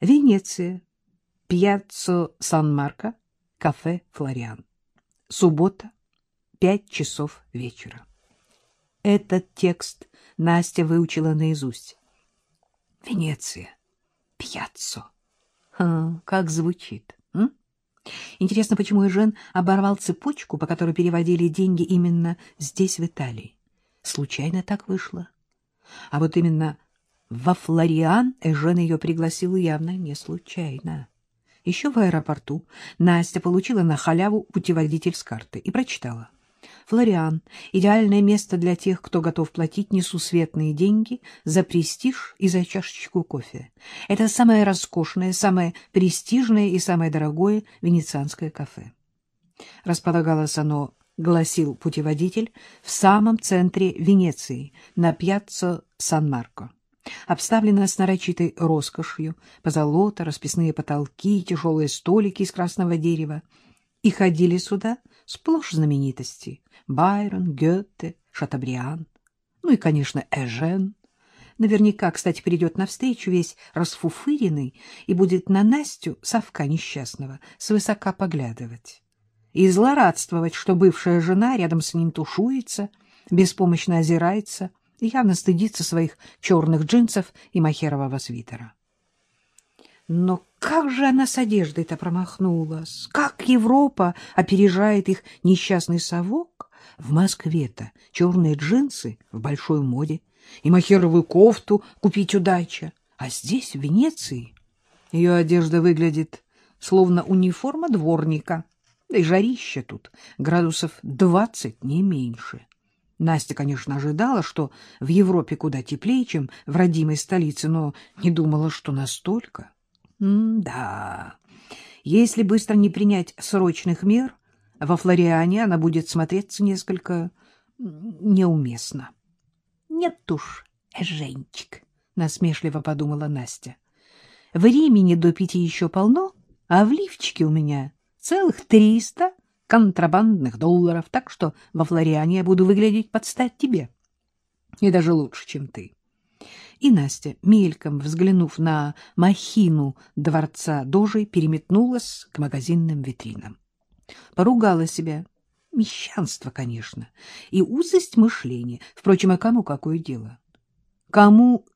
Венеция. Пьяццо Сан-Марко. Кафе «Флориан». Суббота. Пять часов вечера. Этот текст Настя выучила наизусть. Венеция. Пьяццо. А, как звучит. М? Интересно, почему Эжен оборвал цепочку, по которой переводили деньги именно здесь, в Италии? Случайно так вышло. А вот именно во Флориан Эжен ее пригласил явно не случайно. Еще в аэропорту Настя получила на халяву путеводитель с карты и прочитала. Флориан — идеальное место для тех, кто готов платить несусветные деньги за престиж и за чашечку кофе. Это самое роскошное, самое престижное и самое дорогое венецианское кафе. Располагалось оно, гласил путеводитель, в самом центре Венеции, на пьяццо Сан-Марко. Обставлено с нарочитой роскошью, позолота, расписные потолки, тяжелые столики из красного дерева. И ходили сюда сплошь знаменитости — Байрон, Гёте, Шатабриан, ну и, конечно, Эжен. Наверняка, кстати, придет навстречу весь расфуфыренный и будет на Настю, совка несчастного, свысока поглядывать. И злорадствовать, что бывшая жена рядом с ним тушуется, беспомощно озирается явно стыдится своих черных джинсов и махерового свитера. Но как же она с одеждой-то промахнулась? Как Европа опережает их несчастный совок? В Москве-то черные джинсы в большой моде и махеровую кофту купить удача. А здесь, в Венеции, ее одежда выглядит словно униформа дворника. Да и жарище тут градусов двадцать, не меньше. Настя, конечно, ожидала, что в Европе куда теплее, чем в родимой столице, но не думала, что настолько. М-да, если быстро не принять срочных мер, во Флориане она будет смотреться несколько неуместно. — Нет уж, Женчик, — насмешливо подумала Настя. — Времени до пяти еще полно, а в лифчике у меня целых триста контрабандных долларов, так что во Флориане я буду выглядеть под стать тебе. И даже лучше, чем ты. И Настя, мельком взглянув на махину дворца Дожей, переметнулась к магазинным витринам. Поругала себя. Мещанство, конечно, и узость мышления. Впрочем, а кому какое дело? Кому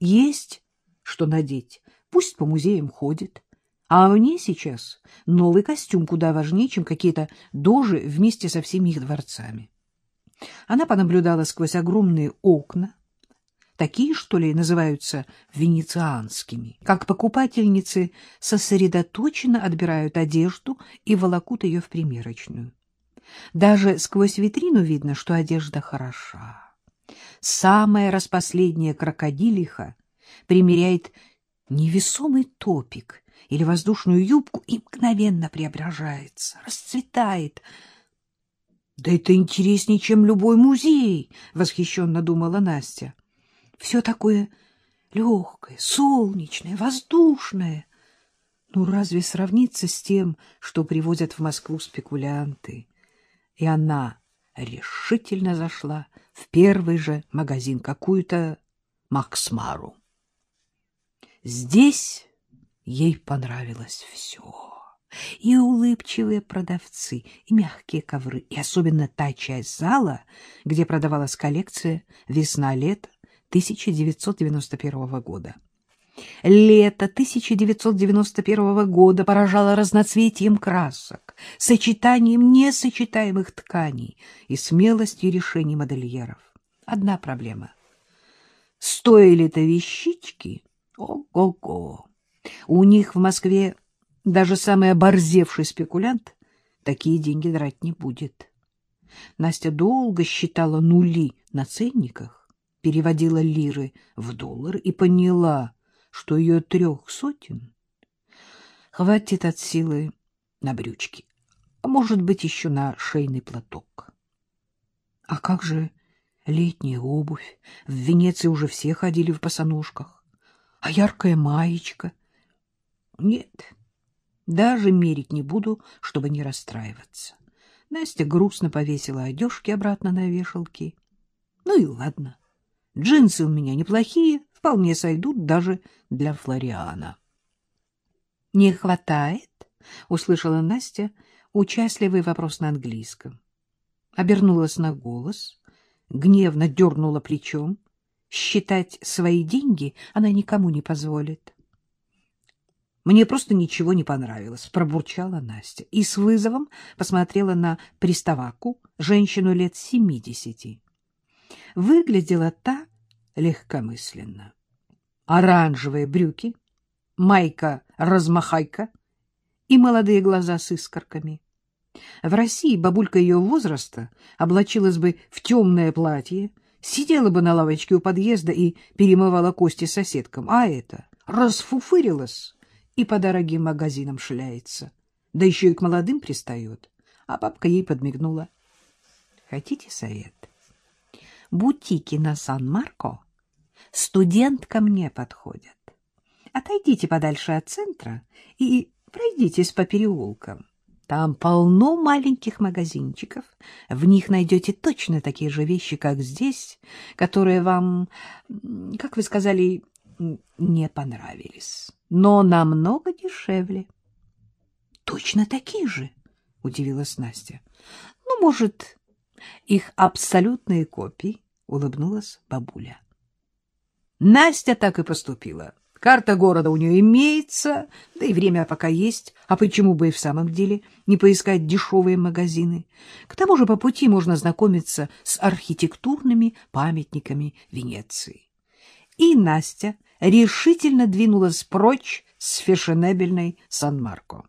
есть что надеть, пусть по музеям ходит. А мне сейчас новый костюм куда важнее, чем какие-то дожи вместе со всеми их дворцами. Она понаблюдала сквозь огромные окна, такие, что ли, называются венецианскими, как покупательницы сосредоточенно отбирают одежду и волокут ее в примерочную. Даже сквозь витрину видно, что одежда хороша. Самая распоследняя крокодилиха примеряет невесомый топик или воздушную юбку и мгновенно преображается, расцветает. «Да это интереснее, чем любой музей!» — восхищенно думала Настя. Все такое легкое, солнечное, воздушное. Ну, разве сравнится с тем, что привозят в Москву спекулянты? И она решительно зашла в первый же магазин, какую-то Максмару. Здесь ей понравилось все. И улыбчивые продавцы, и мягкие ковры, и особенно та часть зала, где продавалась коллекция «Весна-лето» 1991 года. Лето 1991 года поражало разноцветием красок, сочетанием несочетаемых тканей и смелостью решений модельеров. Одна проблема. Стоили-то вещички? Ого-го! У них в Москве даже самый оборзевший спекулянт такие деньги драть не будет. Настя долго считала нули на ценниках, переводила лиры в доллар и поняла, что ее трех сотен хватит от силы на брючки, а может быть еще на шейный платок. А как же летняя обувь? В Венеции уже все ходили в босоножках. А яркая маечка? Нет, даже мерить не буду, чтобы не расстраиваться. Настя грустно повесила одежки обратно на вешалки. Ну и ладно. Джинсы у меня неплохие, вполне сойдут даже для Флориана. Не хватает? — услышала Настя участливый вопрос на английском. Обернулась на голос, гневно дернула плечом. Считать свои деньги она никому не позволит. Мне просто ничего не понравилось, пробурчала Настя и с вызовом посмотрела на приставаку, женщину лет семидесяти. Выглядела та легкомысленно. Оранжевые брюки, майка-размахайка и молодые глаза с искорками. В России бабулька ее возраста облачилась бы в темное платье, сидела бы на лавочке у подъезда и перемывала кости соседкам, а это расфуфырилась и по дорогим магазинам шляется, да еще и к молодым пристает. А бабка ей подмигнула. Хотите совет? Бутики на Сан-Марко студенткам не подходят. Отойдите подальше от центра и пройдитесь по переулкам. Там полно маленьких магазинчиков. В них найдете точно такие же вещи, как здесь, которые вам, как вы сказали, не понравились, но намного дешевле. — Точно такие же? — удивилась Настя. — Ну, может, их абсолютные копии, — улыбнулась бабуля. Настя так и поступила. Карта города у нее имеется, да и время пока есть. А почему бы и в самом деле не поискать дешевые магазины? К тому же по пути можно знакомиться с архитектурными памятниками Венеции. И Настя решительно двинулась прочь с фешенебельной Сан-Марко.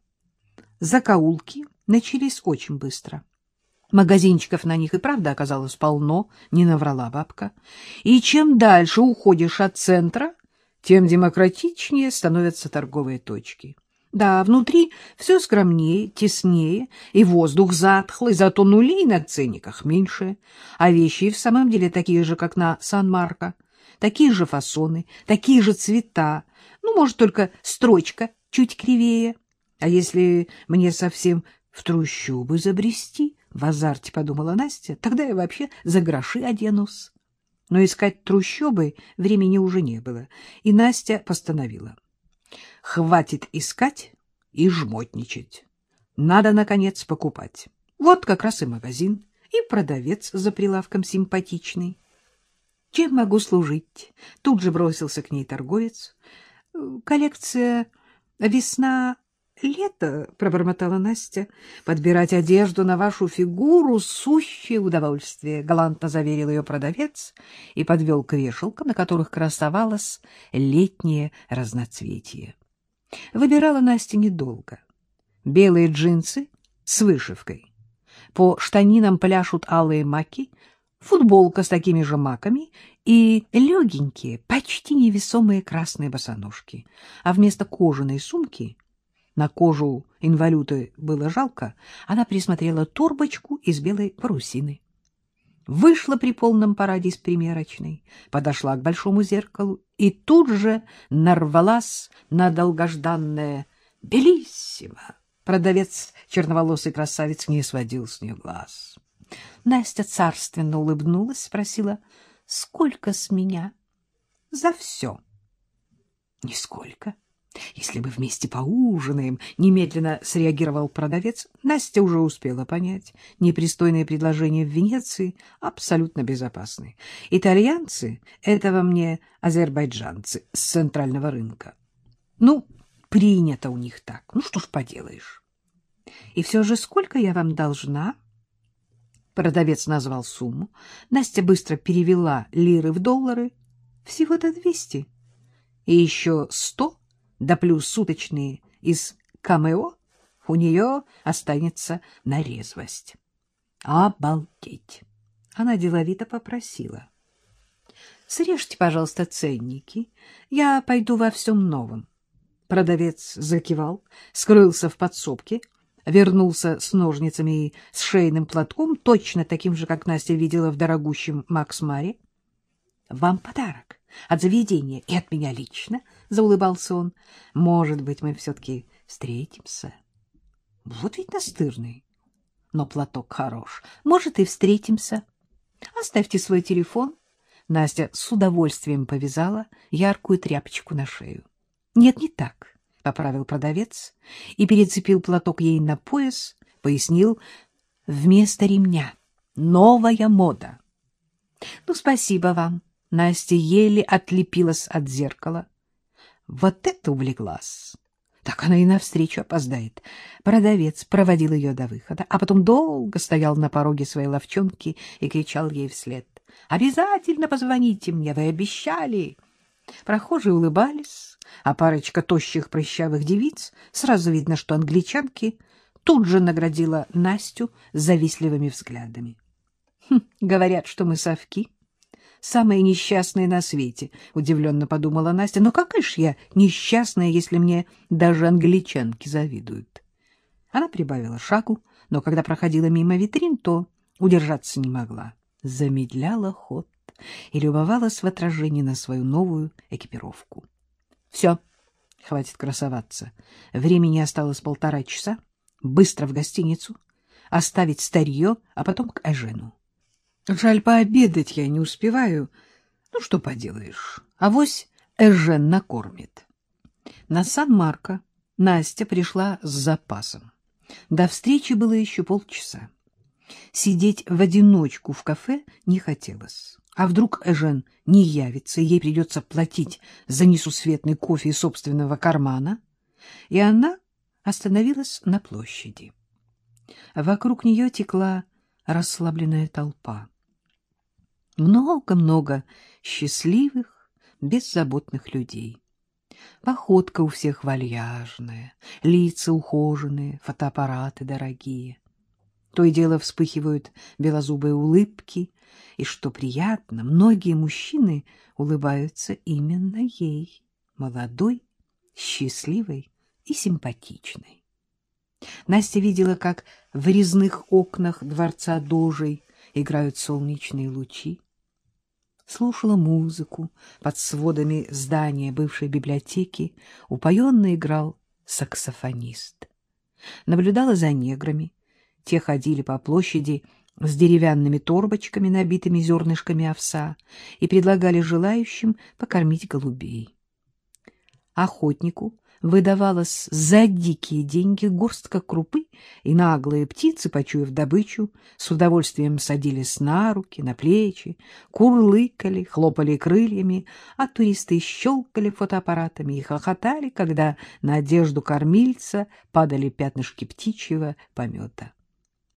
Закоулки начались очень быстро. Магазинчиков на них и правда оказалось полно, не наврала бабка. И чем дальше уходишь от центра, тем демократичнее становятся торговые точки. Да, внутри все скромнее, теснее, и воздух затхлый, зато нулей на ценниках меньше, а вещи в самом деле такие же, как на Сан-Марко, такие же фасоны, такие же цвета, ну, может, только строчка чуть кривее. А если мне совсем в трущобы забрести, в азарте подумала Настя, тогда я вообще за гроши оденусь. Но искать трущобы времени уже не было, и Настя постановила. Хватит искать и жмотничать. Надо, наконец, покупать. Вот как раз и магазин, и продавец за прилавком симпатичный. Чем могу служить? Тут же бросился к ней торговец. Коллекция «Весна лето», — пробормотала Настя. «Подбирать одежду на вашу фигуру — сущее удовольствие», — галантно заверил ее продавец и подвел к вешалкам, на которых красовалось летнее разноцветие. Выбирала Настя недолго. Белые джинсы с вышивкой. По штанинам пляшут алые маки — футболка с такими же маками и легенькие, почти невесомые красные босоножки. А вместо кожаной сумки, на кожу инвалюты было жалко, она присмотрела турбочку из белой парусины. Вышла при полном параде из примерочной, подошла к большому зеркалу и тут же нарвалась на долгожданное «Белиссимо!». Продавец, черноволосый красавец, не сводил с нее глаз. Настя царственно улыбнулась, спросила, сколько с меня? За все. Нисколько. Если мы вместе поужинаем, немедленно среагировал продавец. Настя уже успела понять, непристойные предложения в Венеции абсолютно безопасны. Итальянцы — это во мне азербайджанцы с центрального рынка. Ну, принято у них так. Ну, что ж поделаешь. И все же сколько я вам должна? — Продавец назвал сумму. Настя быстро перевела лиры в доллары. Всего-то двести. И еще сто, да плюс суточные из камео, у нее останется на резвость. Обалдеть! Она деловито попросила. Срежьте, пожалуйста, ценники. Я пойду во всем новом. Продавец закивал, скрылся в подсобке, вернулся с ножницами и с шейным платком, точно таким же, как Настя видела в дорогущем Макс Маре. — Вам подарок от заведения и от меня лично, — заулыбался он. — Может быть, мы все-таки встретимся? Вот ведь настырный. Но платок хорош. Может, и встретимся. Оставьте свой телефон. Настя с удовольствием повязала яркую тряпочку на шею. Нет, не так. Поправил продавец и перецепил платок ей на пояс, пояснил, вместо ремня новая мода. — Ну, спасибо вам. Настя еле отлепилась от зеркала. Вот это увлеклась! Так она и навстречу опоздает. Продавец проводил ее до выхода, а потом долго стоял на пороге своей ловчонки и кричал ей вслед. — Обязательно позвоните мне, вы обещали! Прохожие улыбались, а парочка тощих прыщавых девиц, сразу видно, что англичанки, тут же наградила Настю завистливыми взглядами. Хм, говорят, что мы совки. Самые несчастные на свете, — удивленно подумала Настя. Но какая ж я несчастная, если мне даже англичанки завидуют? Она прибавила шагу, но когда проходила мимо витрин, то удержаться не могла. Замедляла ход и любовалась в отражении на свою новую экипировку. Все, хватит красоваться. Времени осталось полтора часа. Быстро в гостиницу, оставить старье, а потом к Эжену. Жаль, пообедать я не успеваю. Ну, что поделаешь, авось Эжен накормит. На Сан-Марко Настя пришла с запасом. До встречи было еще полчаса. Сидеть в одиночку в кафе не хотелось. А вдруг Эжен не явится, и ей придется платить за несусветный кофе из собственного кармана? И она остановилась на площади. Вокруг нее текла расслабленная толпа. Много-много счастливых, беззаботных людей. Походка у всех вальяжная, лица ухоженные, фотоаппараты дорогие. То и дело вспыхивают белозубые улыбки, и, что приятно, многие мужчины улыбаются именно ей, молодой, счастливой и симпатичной. Настя видела, как в резных окнах дворца Дожей играют солнечные лучи слушала музыку под сводами здания бывшей библиотеки, упоенно играл саксофонист. Наблюдала за неграми. Те ходили по площади с деревянными торбочками, набитыми зернышками овса, и предлагали желающим покормить голубей. Охотнику выдавалась за дикие деньги горстка крупы, и наглые птицы, почуяв добычу, с удовольствием садились на руки, на плечи, курлыкали, хлопали крыльями, а туристы щелкали фотоаппаратами и хохотали, когда на одежду кормильца падали пятнышки птичьего помета.